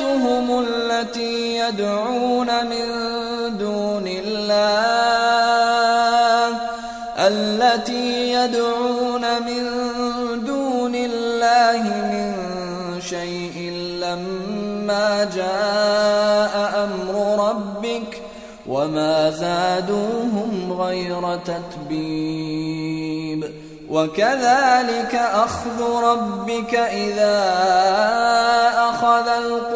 آلهتهم التي يدعون من دون الله التي يدعون من دون الله من شيء لما جاء أمر ربك وما زادوهم غير تتبيب. وكذلك أخذ ربك إذا أخذ القرى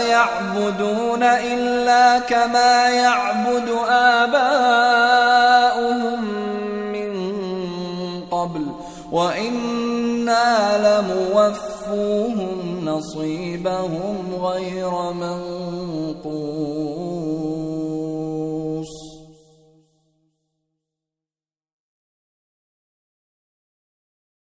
يعبدون إلا كما يعبد آباؤهم من قبل وإنا لموفوهم نصيبهم غير منقوص.